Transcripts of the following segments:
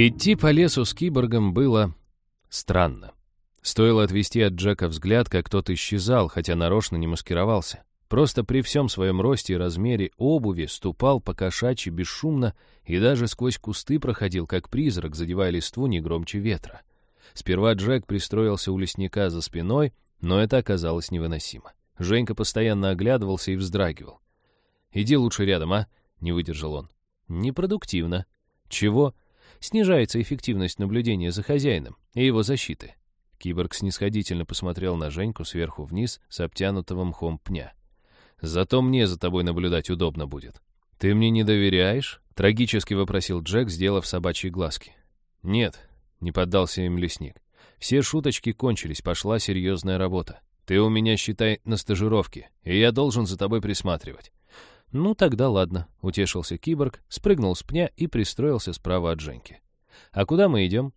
Идти по лесу с киборгом было странно. Стоило отвести от Джека взгляд, как тот исчезал, хотя нарочно не маскировался. Просто при всем своем росте и размере обуви ступал по кошачьи бесшумно и даже сквозь кусты проходил, как призрак, задевая листву не громче ветра. Сперва Джек пристроился у лесника за спиной, но это оказалось невыносимо. Женька постоянно оглядывался и вздрагивал. «Иди лучше рядом, а?» — не выдержал он. «Непродуктивно». «Чего?» «Снижается эффективность наблюдения за хозяином и его защиты». Киборг снисходительно посмотрел на Женьку сверху вниз с обтянутого мхом пня. «Зато мне за тобой наблюдать удобно будет». «Ты мне не доверяешь?» — трагически вопросил Джек, сделав собачьи глазки. «Нет», — не поддался им лесник. «Все шуточки кончились, пошла серьезная работа. Ты у меня, считай, на стажировке, и я должен за тобой присматривать». «Ну, тогда ладно», — утешился киборг, спрыгнул с пня и пристроился справа от Женьки. «А куда мы идем?»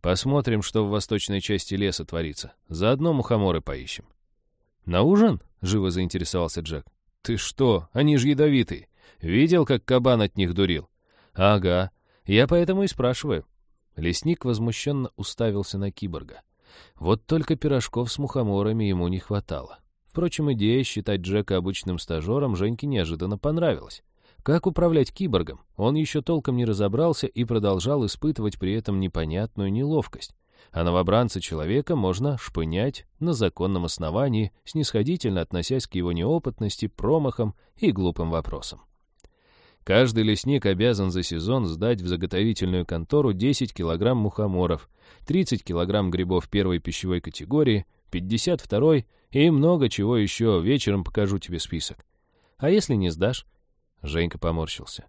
«Посмотрим, что в восточной части леса творится. Заодно мухоморы поищем». «На ужин?» — живо заинтересовался Джек. «Ты что? Они же ядовитые. Видел, как кабан от них дурил?» «Ага. Я поэтому и спрашиваю». Лесник возмущенно уставился на киборга. Вот только пирожков с мухоморами ему не хватало. Впрочем, идея считать Джека обычным стажером Женьке неожиданно понравилась. Как управлять киборгом? Он еще толком не разобрался и продолжал испытывать при этом непонятную неловкость. А новобранца человека можно шпынять на законном основании, снисходительно относясь к его неопытности, промахам и глупым вопросам. Каждый лесник обязан за сезон сдать в заготовительную контору 10 килограмм мухоморов, 30 килограмм грибов первой пищевой категории, 50 второй и много чего еще. Вечером покажу тебе список. А если не сдашь? Женька поморщился.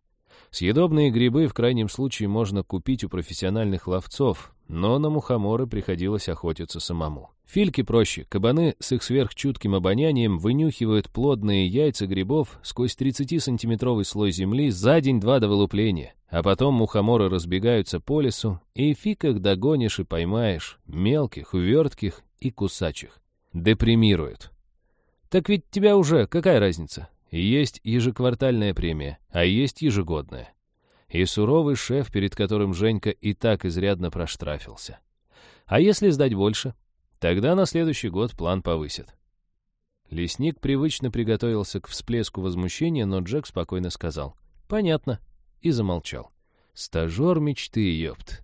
Съедобные грибы в крайнем случае можно купить у профессиональных ловцов, но на мухоморы приходилось охотиться самому. Фильки проще. Кабаны с их сверхчутким обонянием вынюхивают плодные яйца грибов сквозь 30-сантиметровый слой земли за день-два до вылупления. А потом мухоморы разбегаются по лесу, и фиг их догонишь и поймаешь, мелких, увертких и кусачих. Депримируют. Так ведь тебя уже, какая разница? Есть ежеквартальная премия, а есть ежегодная. И суровый шеф, перед которым Женька и так изрядно проштрафился. А если сдать больше? Тогда на следующий год план повысят. Лесник привычно приготовился к всплеску возмущения, но Джек спокойно сказал «Понятно» и замолчал. «Стажер мечты, ёпт».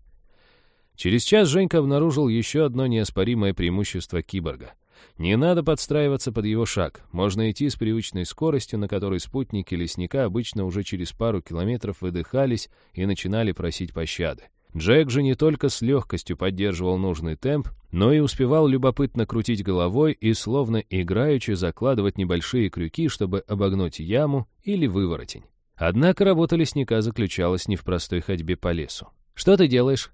Через час Женька обнаружил еще одно неоспоримое преимущество киборга. Не надо подстраиваться под его шаг. Можно идти с привычной скоростью, на которой спутники лесника обычно уже через пару километров выдыхались и начинали просить пощады. Джек же не только с легкостью поддерживал нужный темп, но и успевал любопытно крутить головой и словно играючи закладывать небольшие крюки, чтобы обогнуть яму или выворотень. Однако работа лесника заключалась не в простой ходьбе по лесу. «Что ты делаешь?»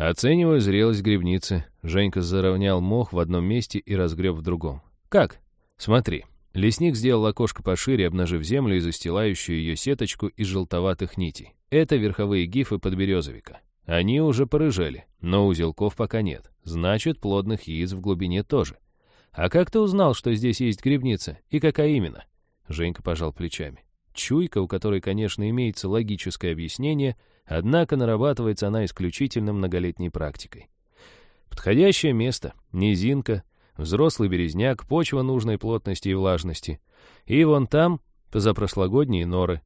«Оцениваю зрелость грибницы». Женька заровнял мох в одном месте и разгреб в другом. «Как?» «Смотри». Лесник сделал окошко пошире, обнажив землю и застилающую ее сеточку из желтоватых нитей. Это верховые гифы подберезовика. Они уже порыжели, но узелков пока нет. Значит, плодных яиц в глубине тоже. А как ты узнал, что здесь есть грибница? И какая именно? Женька пожал плечами. Чуйка, у которой, конечно, имеется логическое объяснение, однако нарабатывается она исключительно многолетней практикой. Подходящее место, низинка, взрослый березняк, почва нужной плотности и влажности. И вон там позапрошлогодние норы.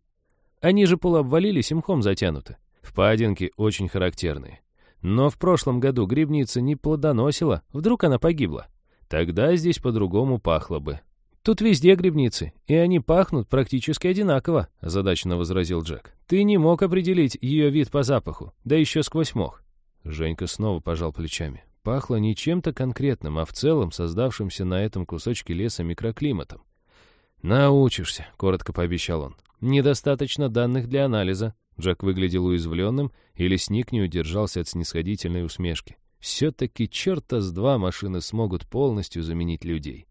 Они же полуобвалились и мхом затянуты. Впадинки очень характерные. Но в прошлом году грибница не плодоносила, вдруг она погибла. Тогда здесь по-другому пахло бы. «Тут везде грибницы, и они пахнут практически одинаково», — задачно возразил Джек. «Ты не мог определить ее вид по запаху, да еще сквозь мох». Женька снова пожал плечами. Пахло не чем-то конкретным, а в целом создавшимся на этом кусочке леса микроклиматом. «Научишься», — коротко пообещал он. «Недостаточно данных для анализа. Джек выглядел уязвленным, и лесник не удержался от снисходительной усмешки. Все-таки черта с два машины смогут полностью заменить людей.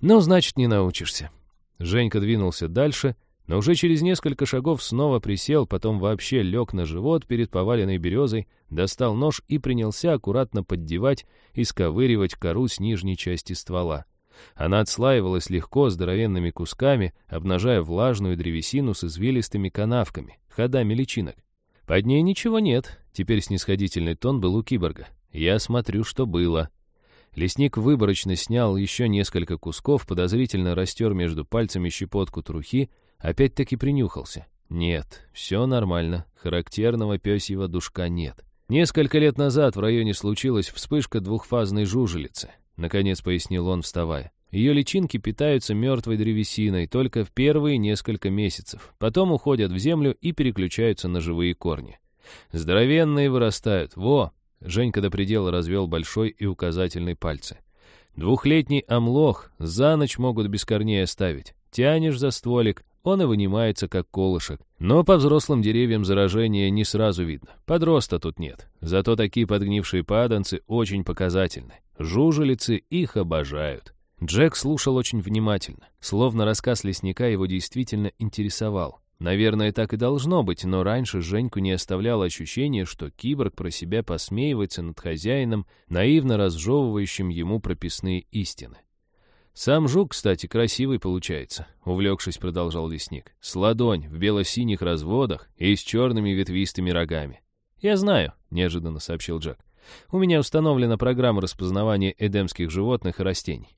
Ну, значит, не научишься. Женька двинулся дальше, но уже через несколько шагов снова присел, потом вообще лег на живот перед поваленной березой, достал нож и принялся аккуратно поддевать и сковыривать кору с нижней части ствола. Она отслаивалась легко здоровенными кусками, обнажая влажную древесину с извилистыми канавками, ходами личинок. Под ней ничего нет. Теперь снисходительный тон был у киборга. Я смотрю, что было. Лесник выборочно снял еще несколько кусков, подозрительно растер между пальцами щепотку трухи, опять-таки принюхался. Нет, все нормально, характерного пёсьего душка нет. Несколько лет назад в районе случилась вспышка двухфазной жужелицы. Наконец пояснил он, вставая. Ее личинки питаются мертвой древесиной только в первые несколько месяцев, потом уходят в землю и переключаются на живые корни. Здоровенные вырастают. Во! Женька до предела развел большой и указательный пальцы. Двухлетний амлох за ночь могут без корней оставить. Тянешь за стволик, он и вынимается, как колышек. Но по взрослым деревьям заражения не сразу видно. Подроста тут нет. Зато такие подгнившие паданцы очень показательны. Жужелицы их обожают. Джек слушал очень внимательно, словно рассказ лесника его действительно интересовал. Наверное, так и должно быть, но раньше Женьку не оставляло ощущение, что киборг про себя посмеивается над хозяином, наивно разжевывающим ему прописные истины. «Сам жук, кстати, красивый получается», — увлекшись, продолжал лесник. «С ладонь, в бело-синих разводах и с черными ветвистыми рогами». «Я знаю», — неожиданно сообщил Джек. «У меня установлена программа распознавания эдемских животных и растений».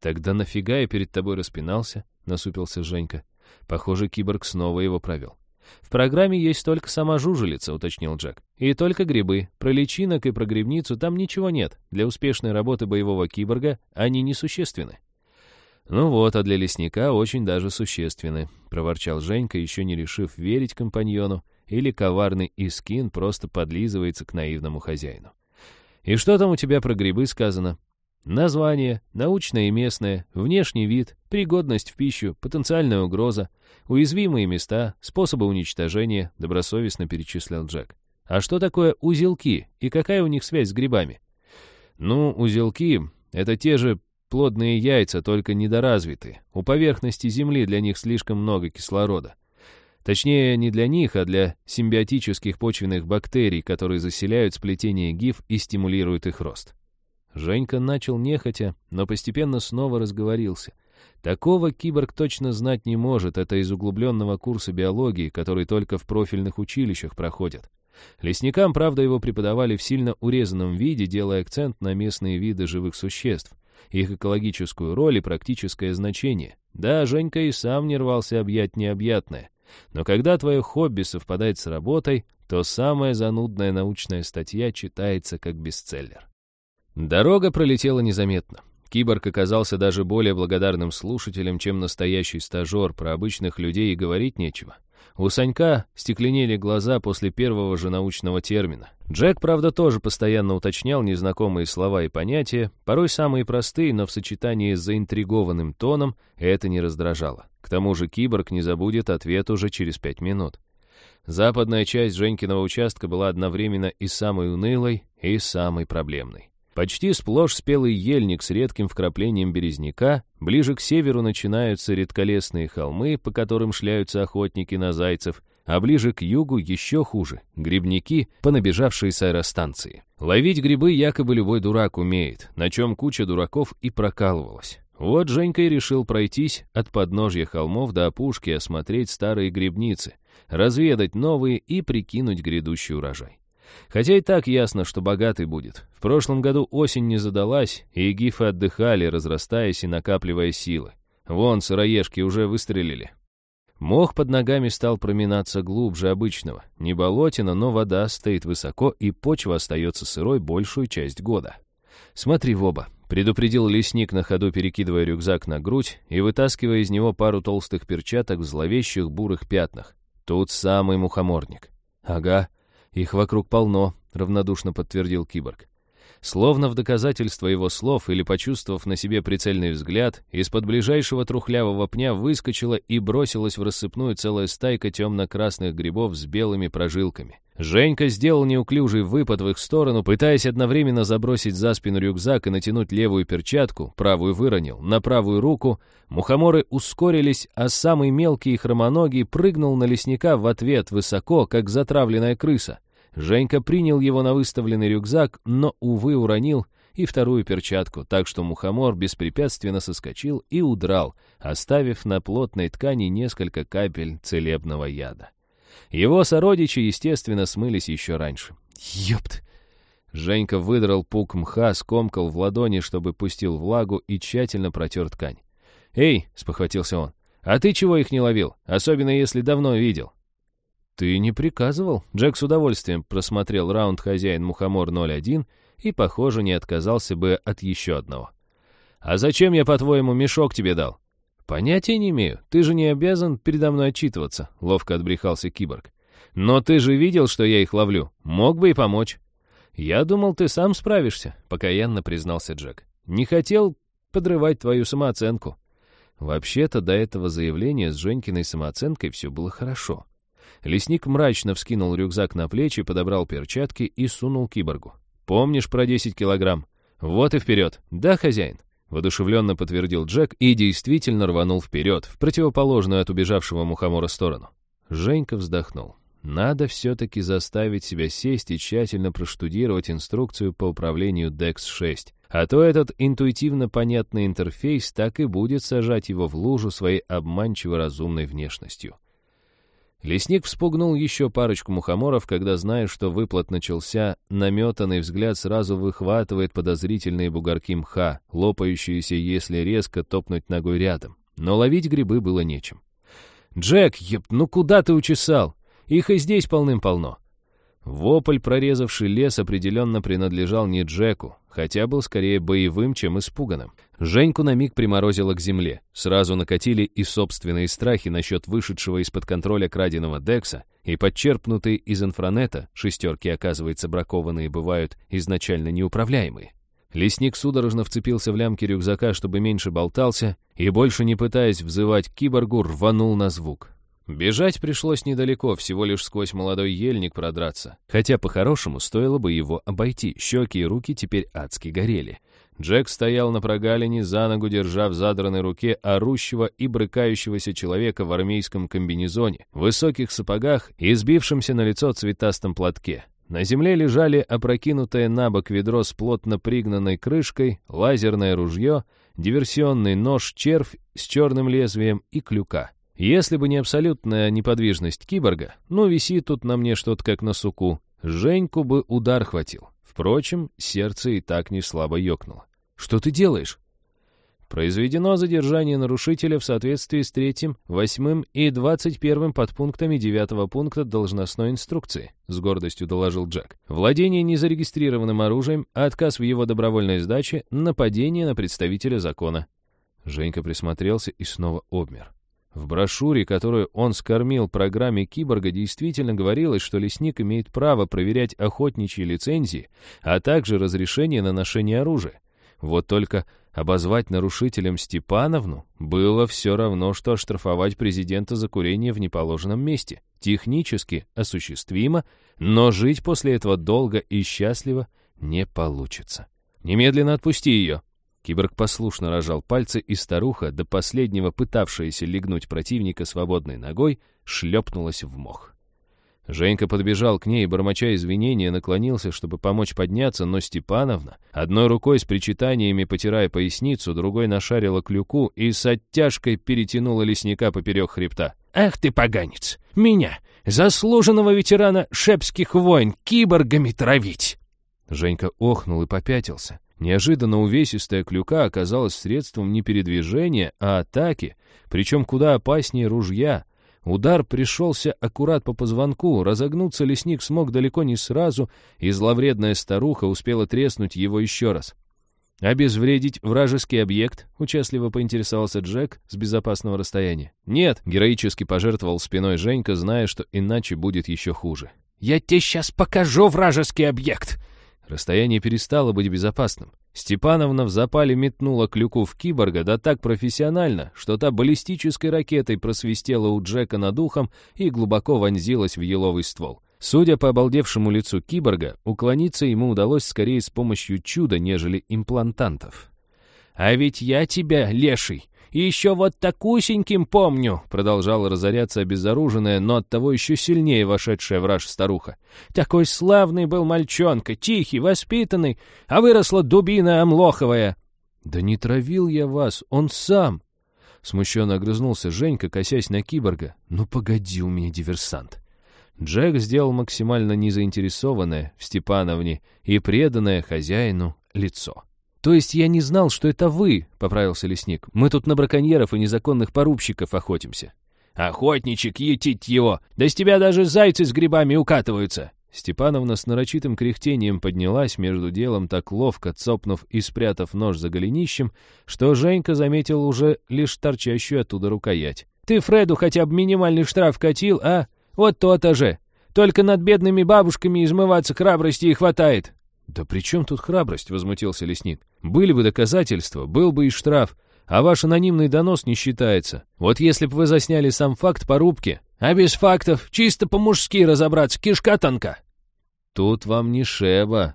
«Тогда нафига я перед тобой распинался?» — насупился Женька. Похоже, киборг снова его провел. «В программе есть только сама жужелица», — уточнил Джек. «И только грибы. Про личинок и про грибницу там ничего нет. Для успешной работы боевого киборга они несущественны». «Ну вот, а для лесника очень даже существенны», — проворчал Женька, еще не решив верить компаньону, или коварный Искин просто подлизывается к наивному хозяину. «И что там у тебя про грибы сказано?» Название, научное и местное, внешний вид, пригодность в пищу, потенциальная угроза, уязвимые места, способы уничтожения, добросовестно перечислил Джек. А что такое узелки и какая у них связь с грибами? Ну, узелки — это те же плодные яйца, только недоразвитые. У поверхности Земли для них слишком много кислорода. Точнее, не для них, а для симбиотических почвенных бактерий, которые заселяют сплетение гиф и стимулируют их рост. Женька начал нехотя, но постепенно снова разговорился. Такого киборг точно знать не может, это из углубленного курса биологии, который только в профильных училищах проходят. Лесникам, правда, его преподавали в сильно урезанном виде, делая акцент на местные виды живых существ, их экологическую роль и практическое значение. Да, Женька и сам не рвался объять необъятное. Но когда твое хобби совпадает с работой, то самая занудная научная статья читается как бестселлер. Дорога пролетела незаметно. Киборг оказался даже более благодарным слушателем, чем настоящий стажер, про обычных людей и говорить нечего. У Санька стекленели глаза после первого же научного термина. Джек, правда, тоже постоянно уточнял незнакомые слова и понятия, порой самые простые, но в сочетании с заинтригованным тоном это не раздражало. К тому же киборг не забудет ответ уже через пять минут. Западная часть Женькиного участка была одновременно и самой унылой, и самой проблемной. Почти сплошь спелый ельник с редким вкраплением березняка, ближе к северу начинаются редколесные холмы, по которым шляются охотники на зайцев, а ближе к югу еще хуже — грибники, понабежавшие с аэростанции. Ловить грибы якобы любой дурак умеет, на чем куча дураков и прокалывалась. Вот Женька и решил пройтись от подножья холмов до опушки, осмотреть старые грибницы, разведать новые и прикинуть грядущий урожай. Хотя и так ясно, что богатый будет. В прошлом году осень не задалась, и гифы отдыхали, разрастаясь и накапливая силы. Вон, сыроежки уже выстрелили. Мох под ногами стал проминаться глубже обычного. Не болотина, но вода стоит высоко, и почва остается сырой большую часть года. «Смотри в оба», — предупредил лесник на ходу, перекидывая рюкзак на грудь и вытаскивая из него пару толстых перчаток в зловещих бурых пятнах. Тут самый мухоморник. «Ага», «Их вокруг полно», — равнодушно подтвердил киборг. Словно в доказательство его слов или почувствовав на себе прицельный взгляд, из-под ближайшего трухлявого пня выскочила и бросилась в рассыпную целая стайка темно-красных грибов с белыми прожилками. Женька сделал неуклюжий выпад в их сторону, пытаясь одновременно забросить за спину рюкзак и натянуть левую перчатку, правую выронил, на правую руку. Мухоморы ускорились, а самый мелкий хромоногий прыгнул на лесника в ответ высоко, как затравленная крыса. Женька принял его на выставленный рюкзак, но, увы, уронил и вторую перчатку, так что мухомор беспрепятственно соскочил и удрал, оставив на плотной ткани несколько капель целебного яда. Его сородичи, естественно, смылись еще раньше. «Ёпт!» Женька выдрал пук мха, скомкал в ладони, чтобы пустил влагу и тщательно протер ткань. «Эй!» — спохватился он. «А ты чего их не ловил? Особенно если давно видел». «Ты не приказывал?» Джек с удовольствием просмотрел раунд «Хозяин Мухомор 01» и, похоже, не отказался бы от еще одного. «А зачем я, по-твоему, мешок тебе дал?» «Понятия не имею. Ты же не обязан передо мной отчитываться», — ловко отбрехался киборг. «Но ты же видел, что я их ловлю. Мог бы и помочь». «Я думал, ты сам справишься», — покаянно признался Джек. «Не хотел подрывать твою самооценку». Вообще-то до этого заявления с Женькиной самооценкой все было хорошо. Лесник мрачно вскинул рюкзак на плечи, подобрал перчатки и сунул киборгу. «Помнишь про 10 килограмм? Вот и вперед. Да, хозяин?» Водушевленно подтвердил Джек и действительно рванул вперед, в противоположную от убежавшего мухомора сторону. Женька вздохнул. Надо все-таки заставить себя сесть и тщательно проштудировать инструкцию по управлению DEX-6. А то этот интуитивно понятный интерфейс так и будет сажать его в лужу своей обманчиво разумной внешностью. Лесник вспугнул еще парочку мухоморов, когда, зная, что выплат начался, наметанный взгляд сразу выхватывает подозрительные бугорки мха, лопающиеся, если резко топнуть ногой рядом. Но ловить грибы было нечем. «Джек, еб, ну куда ты учесал? Их и здесь полным-полно». Вопль, прорезавший лес, определенно принадлежал не Джеку, хотя был скорее боевым, чем испуганным. Женьку на миг приморозило к земле. Сразу накатили и собственные страхи насчет вышедшего из-под контроля краденого Декса, и подчерпнутые из инфранета, шестерки, оказывается, бракованные бывают изначально неуправляемые. Лесник судорожно вцепился в лямки рюкзака, чтобы меньше болтался, и, больше не пытаясь взывать к киборгу, рванул на звук. Бежать пришлось недалеко, всего лишь сквозь молодой ельник продраться. Хотя по-хорошему стоило бы его обойти, щеки и руки теперь адски горели. Джек стоял на прогалине, за ногу держа в задранной руке орущего и брыкающегося человека в армейском комбинезоне, высоких сапогах и сбившемся на лицо цветастом платке. На земле лежали опрокинутое на бок ведро с плотно пригнанной крышкой, лазерное ружье, диверсионный нож-червь с черным лезвием и клюка. Если бы не абсолютная неподвижность киборга, ну, висит тут на мне что-то как на суку, Женьку бы удар хватил. Впрочем, сердце и так не слабо ёкнуло. «Что ты делаешь?» Произведено задержание нарушителя в соответствии с третьим, восьмым и двадцать первым подпунктами девятого пункта должностной инструкции, с гордостью доложил Джек. Владение незарегистрированным оружием, отказ в его добровольной сдаче, нападение на представителя закона. Женька присмотрелся и снова обмер. В брошюре, которую он скормил программе «Киборга», действительно говорилось, что лесник имеет право проверять охотничьи лицензии, а также разрешение на ношение оружия. Вот только обозвать нарушителем Степановну было все равно, что оштрафовать президента за курение в неположенном месте. Технически осуществимо, но жить после этого долго и счастливо не получится. «Немедленно отпусти ее», Киборг послушно рожал пальцы, и старуха, до последнего пытавшаяся легнуть противника свободной ногой, шлепнулась в мох. Женька подбежал к ней, бормоча извинения, наклонился, чтобы помочь подняться, но Степановна, одной рукой с причитаниями потирая поясницу, другой нашарила клюку и с оттяжкой перетянула лесника поперек хребта. «Ах ты, поганец! Меня, заслуженного ветерана шепских войн, киборгами травить!» Женька охнул и попятился. Неожиданно увесистая клюка оказалась средством не передвижения, а атаки, причем куда опаснее ружья. Удар пришелся аккурат по позвонку, разогнуться лесник смог далеко не сразу, и зловредная старуха успела треснуть его еще раз. «Обезвредить вражеский объект?» — участливо поинтересовался Джек с безопасного расстояния. «Нет», — героически пожертвовал спиной Женька, зная, что иначе будет еще хуже. «Я тебе сейчас покажу вражеский объект!» Расстояние перестало быть безопасным. Степановна в запале метнула клюку в киборга, да так профессионально, что та баллистической ракетой просвистела у Джека над ухом и глубоко вонзилась в еловый ствол. Судя по обалдевшему лицу киборга, уклониться ему удалось скорее с помощью чуда, нежели имплантантов. «А ведь я тебя, леший, еще вот такусеньким помню», — продолжала разоряться обезоруженная, но оттого еще сильнее вошедшая в старуха. «Такой славный был мальчонка, тихий, воспитанный, а выросла дубина омлоховая». «Да не травил я вас, он сам!» Смущенно огрызнулся Женька, косясь на киборга. «Ну погоди у меня, диверсант!» Джек сделал максимально незаинтересованное в Степановне и преданное хозяину лицо. «То есть я не знал, что это вы», — поправился лесник. «Мы тут на браконьеров и незаконных порубщиков охотимся». «Охотничек, етить его! Да с тебя даже зайцы с грибами укатываются!» Степановна с нарочитым кряхтением поднялась между делом, так ловко цопнув и спрятав нож за голенищем, что Женька заметил уже лишь торчащую оттуда рукоять. «Ты Фреду хотя бы минимальный штраф катил, а? Вот то-то же! Только над бедными бабушками измываться храбрости и хватает!» «Да при чем тут храбрость?» — возмутился лесник. «Были бы доказательства, был бы и штраф, а ваш анонимный донос не считается. Вот если бы вы засняли сам факт порубки, а без фактов, чисто по-мужски разобраться, кишка тонка. Тут вам не шеба.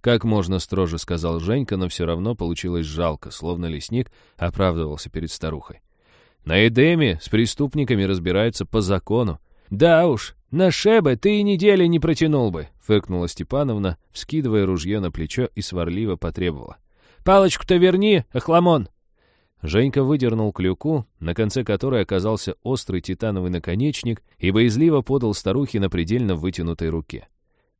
Как можно строже сказал Женька, но все равно получилось жалко, словно лесник оправдывался перед старухой. На Эдеме с преступниками разбираются по закону. Да уж, на шебе ты и недели не протянул бы, фыркнула Степановна, вскидывая ружье на плечо и сварливо потребовала. Палочку-то верни, охламон. Женька выдернул клюку, на конце которой оказался острый титановый наконечник, и боязливо подал старухе на предельно вытянутой руке.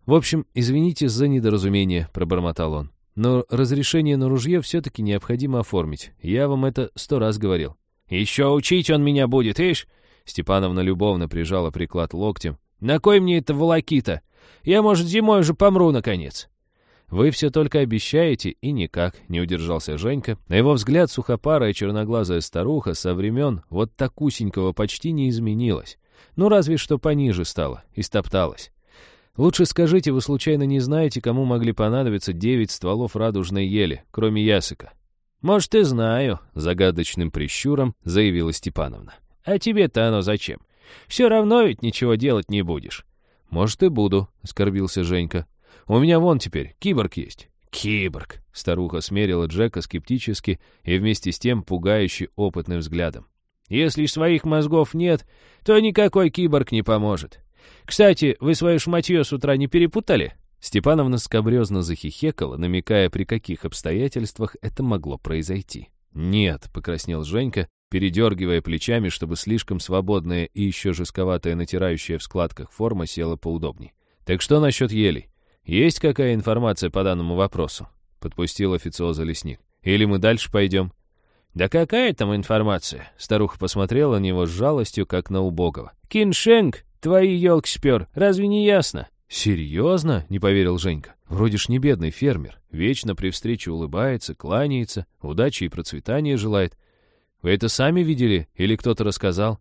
«В общем, извините за недоразумение», — пробормотал он. «Но разрешение на ружье все-таки необходимо оформить. Я вам это сто раз говорил». «Еще учить он меня будет, ишь?» Степановна любовно прижала приклад локтем. «На кой мне это волокита? Я, может, зимой уже помру, наконец». «Вы все только обещаете, и никак», — не удержался Женька. На его взгляд сухопарая черноглазая старуха со времен вот такусенького почти не изменилась. Ну, разве что пониже стала, и стопталась. «Лучше скажите, вы случайно не знаете, кому могли понадобиться девять стволов радужной ели, кроме ясыка?» «Может, и знаю», — загадочным прищуром заявила Степановна. «А тебе-то оно зачем? Все равно ведь ничего делать не будешь». «Может, и буду», — скорбился Женька. У меня вон теперь киборг есть». «Киборг!» — старуха смерила Джека скептически и вместе с тем пугающе опытным взглядом. «Если своих мозгов нет, то никакой киборг не поможет. Кстати, вы свое шматье с утра не перепутали?» Степановна скобрезно захихекала, намекая, при каких обстоятельствах это могло произойти. «Нет», — покраснел Женька, передергивая плечами, чтобы слишком свободная и еще жестковатая натирающая в складках форма села поудобней. «Так что насчет елей? «Есть какая информация по данному вопросу?» — подпустил официоза лесник. «Или мы дальше пойдем?» «Да какая там информация?» Старуха посмотрела на него с жалостью, как на убогого. «Киншенг, твои елки спер, разве не ясно?» «Серьезно?» — не поверил Женька. «Вроде ж не бедный фермер. Вечно при встрече улыбается, кланяется, удачи и процветания желает. Вы это сами видели или кто-то рассказал?»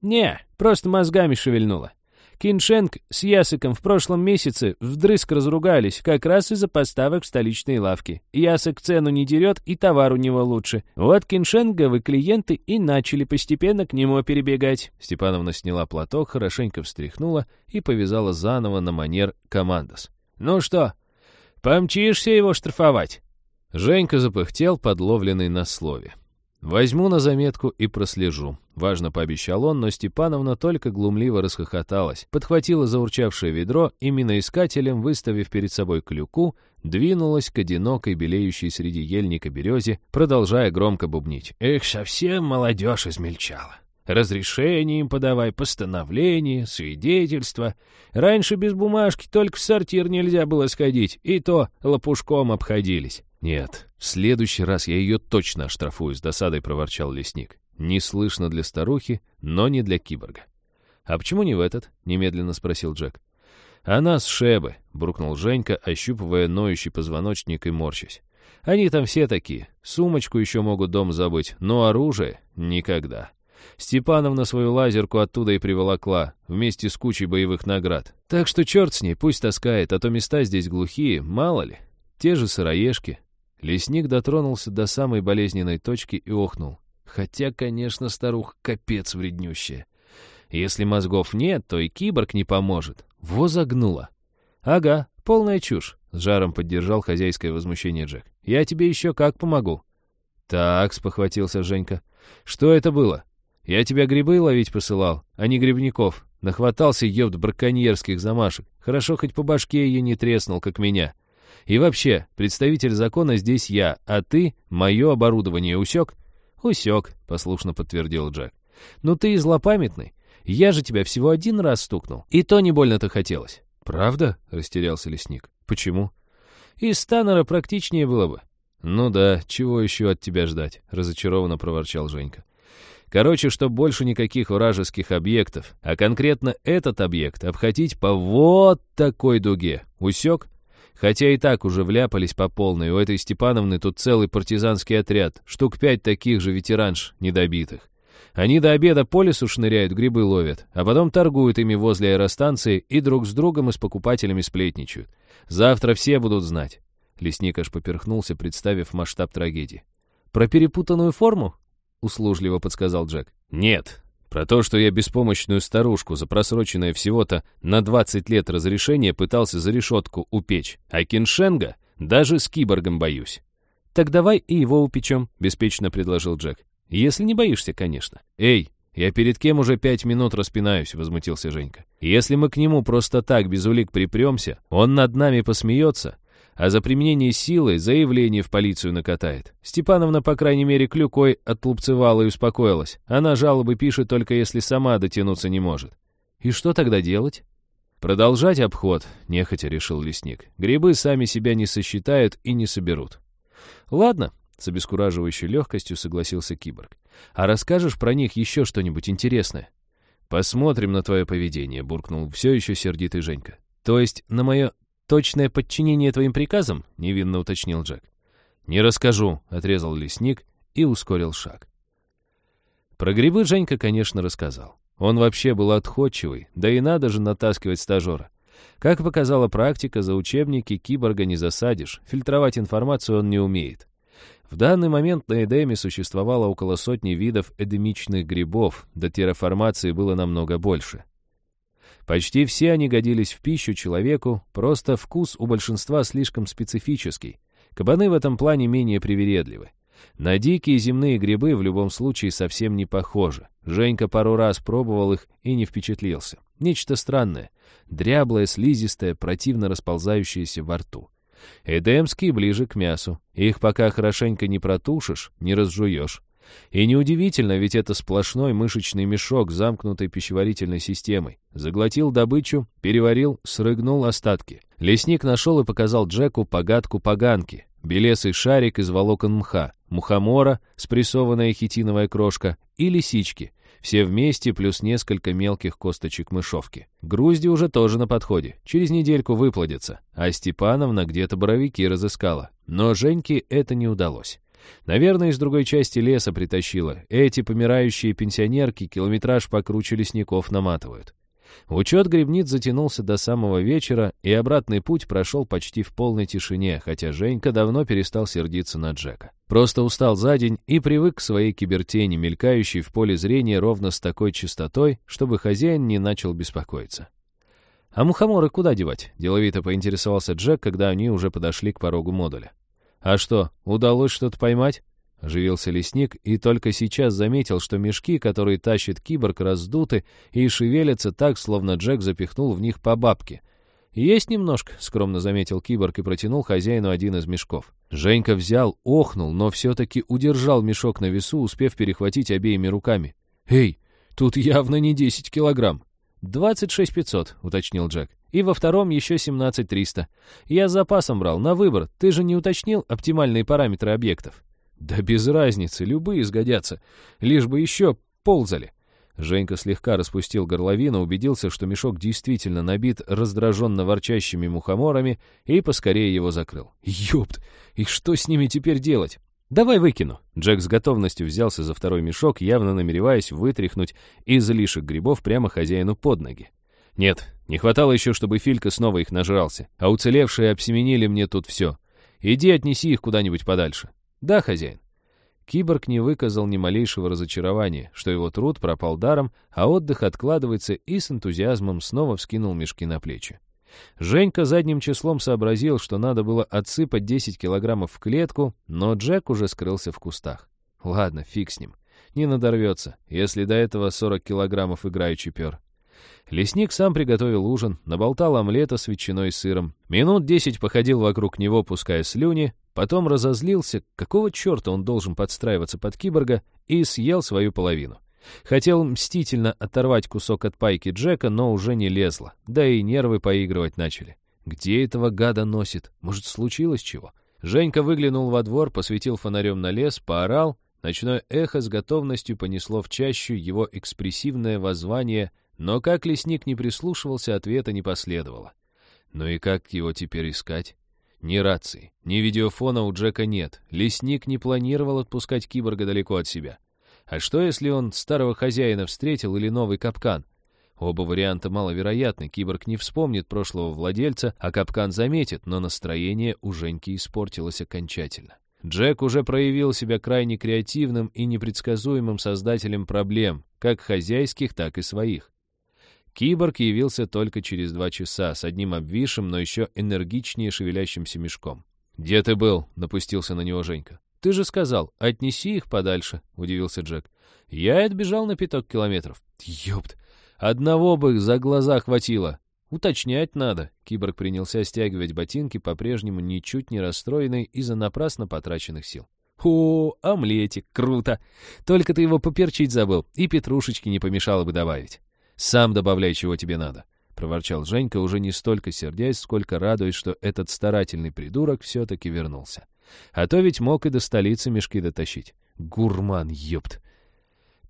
«Не, просто мозгами шевельнула. Киншенк с Ясыком в прошлом месяце вдрызг разругались, как раз из-за поставок в столичные лавки. Ясык цену не дерет, и товар у него лучше. Вот Киншенговы клиенты и начали постепенно к нему перебегать. Степановна сняла платок, хорошенько встряхнула и повязала заново на манер командос. «Ну что, помчишься его штрафовать?» Женька запыхтел, подловленный на слове. «Возьму на заметку и прослежу», — важно пообещал он, но Степановна только глумливо расхохоталась, подхватила заурчавшее ведро и миноискателем, выставив перед собой клюку, двинулась к одинокой, белеющей среди ельника березе, продолжая громко бубнить. «Эх, совсем молодежь измельчала. Разрешение им подавай, постановление, свидетельство. Раньше без бумажки только в сортир нельзя было сходить, и то лопушком обходились». «Нет, в следующий раз я ее точно оштрафую», — с досадой проворчал лесник. «Не слышно для старухи, но не для киборга». «А почему не в этот?» — немедленно спросил Джек. «Она с Шебы», — буркнул Женька, ощупывая ноющий позвоночник и морщась. «Они там все такие. Сумочку еще могут дом забыть, но оружие — никогда». Степановна свою лазерку оттуда и приволокла, вместе с кучей боевых наград. Так что черт с ней, пусть таскает, а то места здесь глухие, мало ли. Те же сыроежки, Лесник дотронулся до самой болезненной точки и охнул. Хотя, конечно, старуха капец вреднющая. Если мозгов нет, то и киборг не поможет. Во загнула. «Ага, полная чушь», — с жаром поддержал хозяйское возмущение Джек. «Я тебе еще как помогу». «Так», — спохватился Женька. «Что это было? Я тебя грибы ловить посылал, а не грибников. Нахватался, ёбт, браконьерских замашек. Хорошо, хоть по башке ее не треснул, как меня. И вообще, представитель закона здесь я, а ты мое оборудование усек? Усек, послушно подтвердил Джек. Ну ты и злопамятный. Я же тебя всего один раз стукнул, и то не больно-то хотелось». «Правда?» — растерялся лесник. «Почему?» «Из Станнера практичнее было бы». «Ну да, чего еще от тебя ждать?» — разочарованно проворчал Женька. Короче, чтоб больше никаких вражеских объектов, а конкретно этот объект обходить по вот такой дуге. Усек? Хотя и так уже вляпались по полной. У этой Степановны тут целый партизанский отряд, штук пять таких же ветеранш недобитых. Они до обеда по лесу шныряют, грибы ловят, а потом торгуют ими возле аэростанции и друг с другом и с покупателями сплетничают. Завтра все будут знать. Лесник аж поперхнулся, представив масштаб трагедии. «Про перепутанную форму?» — услужливо подсказал Джек. «Нет. Про то, что я беспомощную старушку за просроченное всего-то на 20 лет разрешение пытался за решетку упечь, а Киншенга даже с киборгом боюсь». «Так давай и его упечем», — беспечно предложил Джек. «Если не боишься, конечно». «Эй, я перед кем уже пять минут распинаюсь», — возмутился Женька. «Если мы к нему просто так без улик припремся, он над нами посмеется, а за применение силы заявление в полицию накатает. Степановна, по крайней мере, клюкой отлупцевала и успокоилась. Она жалобы пишет только если сама дотянуться не может. И что тогда делать? Продолжать обход, нехотя решил лесник. Грибы сами себя не сосчитают и не соберут. Ладно, с обескураживающей легкостью согласился киборг. А расскажешь про них еще что-нибудь интересное? Посмотрим на твое поведение, буркнул все еще сердитый Женька. То есть на мое «Точное подчинение твоим приказам?» — невинно уточнил Джек. «Не расскажу», — отрезал лесник и ускорил шаг. Про грибы Женька, конечно, рассказал. Он вообще был отходчивый, да и надо же натаскивать стажера. Как показала практика, за учебники киборга не засадишь, фильтровать информацию он не умеет. В данный момент на Эдеме существовало около сотни видов эдемичных грибов, до терраформации было намного больше. Почти все они годились в пищу человеку, просто вкус у большинства слишком специфический. Кабаны в этом плане менее привередливы. На дикие земные грибы в любом случае совсем не похожи. Женька пару раз пробовал их и не впечатлился. Нечто странное. Дряблое, слизистое, противно расползающееся во рту. Эдемские ближе к мясу. Их пока хорошенько не протушишь, не разжуешь. И неудивительно, ведь это сплошной мышечный мешок, замкнутой пищеварительной системой. Заглотил добычу, переварил, срыгнул остатки. Лесник нашел и показал Джеку погадку поганки. Белесый шарик из волокон мха, мухомора, спрессованная хитиновая крошка и лисички. Все вместе плюс несколько мелких косточек мышовки. Грузди уже тоже на подходе. Через недельку выплодятся. А Степановна где-то боровики разыскала. Но Женьке это не удалось. Наверное, из другой части леса притащила. Эти помирающие пенсионерки километраж покруче лесников наматывают. Учет грибниц затянулся до самого вечера, и обратный путь прошел почти в полной тишине, хотя Женька давно перестал сердиться на Джека. Просто устал за день и привык к своей кибертени, мелькающей в поле зрения ровно с такой частотой, чтобы хозяин не начал беспокоиться. «А мухоморы куда девать?» — деловито поинтересовался Джек, когда они уже подошли к порогу модуля. «А что, удалось что-то поймать?» — оживился лесник и только сейчас заметил, что мешки, которые тащит киборг, раздуты и шевелятся так, словно Джек запихнул в них по бабке. «Есть немножко», — скромно заметил киборг и протянул хозяину один из мешков. Женька взял, охнул, но все-таки удержал мешок на весу, успев перехватить обеими руками. «Эй, тут явно не десять килограмм». «Двадцать шесть пятьсот», — уточнил Джек. И во втором еще 17300. Я с запасом брал, на выбор. Ты же не уточнил оптимальные параметры объектов? Да без разницы, любые сгодятся. Лишь бы еще ползали. Женька слегка распустил горловину, убедился, что мешок действительно набит раздраженно ворчащими мухоморами и поскорее его закрыл. Ёпт, и что с ними теперь делать? «Давай выкину». Джек с готовностью взялся за второй мешок, явно намереваясь вытряхнуть излишек грибов прямо хозяину под ноги. Нет, не хватало еще, чтобы Филька снова их нажрался, а уцелевшие обсеменили мне тут все. Иди отнеси их куда-нибудь подальше. Да, хозяин. Киборг не выказал ни малейшего разочарования, что его труд пропал даром, а отдых откладывается и с энтузиазмом снова вскинул мешки на плечи. Женька задним числом сообразил, что надо было отсыпать 10 килограммов в клетку, но Джек уже скрылся в кустах. Ладно, фиг с ним. Не надорвется, если до этого 40 килограммов играючи пер. Лесник сам приготовил ужин, наболтал омлета с ветчиной и сыром. Минут десять походил вокруг него, пуская слюни, потом разозлился, какого черта он должен подстраиваться под киборга, и съел свою половину. Хотел мстительно оторвать кусок от пайки Джека, но уже не лезло. Да и нервы поигрывать начали. Где этого гада носит? Может, случилось чего? Женька выглянул во двор, посветил фонарем на лес, поорал. Ночное эхо с готовностью понесло в чащу его экспрессивное воззвание, но как лесник не прислушивался, ответа не последовало. Ну и как его теперь искать? Ни рации, ни видеофона у Джека нет. Лесник не планировал отпускать киборга далеко от себя. А что, если он старого хозяина встретил или новый капкан? Оба варианта маловероятны. Киборг не вспомнит прошлого владельца, а капкан заметит, но настроение у Женьки испортилось окончательно. Джек уже проявил себя крайне креативным и непредсказуемым создателем проблем, как хозяйских, так и своих. Киборг явился только через два часа с одним обвисшим, но еще энергичнее шевелящимся мешком. «Где ты был?» — напустился на него Женька. «Ты же сказал, отнеси их подальше», — удивился Джек. «Я отбежал на пяток километров». «Ёпт! Одного бы за глаза хватило!» «Уточнять надо», — киборг принялся стягивать ботинки, по-прежнему ничуть не расстроенный из-за напрасно потраченных сил. «О, омлетик, круто! Только ты его поперчить забыл, и петрушечки не помешало бы добавить». «Сам добавляй, чего тебе надо», — проворчал Женька, уже не столько сердясь, сколько радуясь, что этот старательный придурок все-таки вернулся. А то ведь мог и до столицы мешки дотащить. Гурман, ёпт.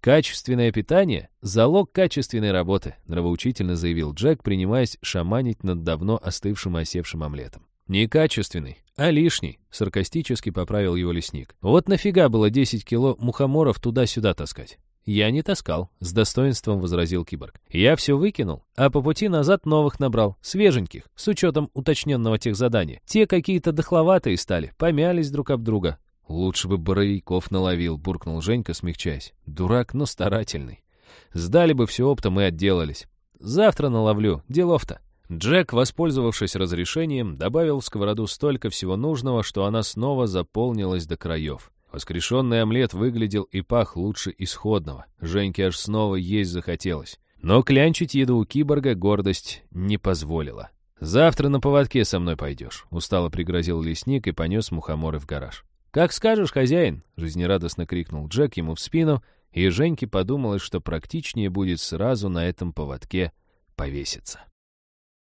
«Качественное питание — залог качественной работы», — нравоучительно заявил Джек, принимаясь шаманить над давно остывшим и осевшим омлетом. «Не качественный, а лишний», — саркастически поправил его лесник. «Вот нафига было 10 кило мухоморов туда-сюда таскать? «Я не таскал», — с достоинством возразил киборг. «Я все выкинул, а по пути назад новых набрал, свеженьких, с учетом уточненного тех задания. Те какие-то дохловатые стали, помялись друг об друга». «Лучше бы боровиков наловил», — буркнул Женька, смягчаясь. «Дурак, но старательный. Сдали бы все оптом и отделались. Завтра наловлю, делов-то». Джек, воспользовавшись разрешением, добавил в сковороду столько всего нужного, что она снова заполнилась до краев. Воскрешенный омлет выглядел и пах лучше исходного. Женьке аж снова есть захотелось. Но клянчить еду у киборга гордость не позволила. «Завтра на поводке со мной пойдешь», — устало пригрозил лесник и понес мухоморы в гараж. «Как скажешь, хозяин!» — жизнерадостно крикнул Джек ему в спину, и Женьке подумалось, что практичнее будет сразу на этом поводке повеситься.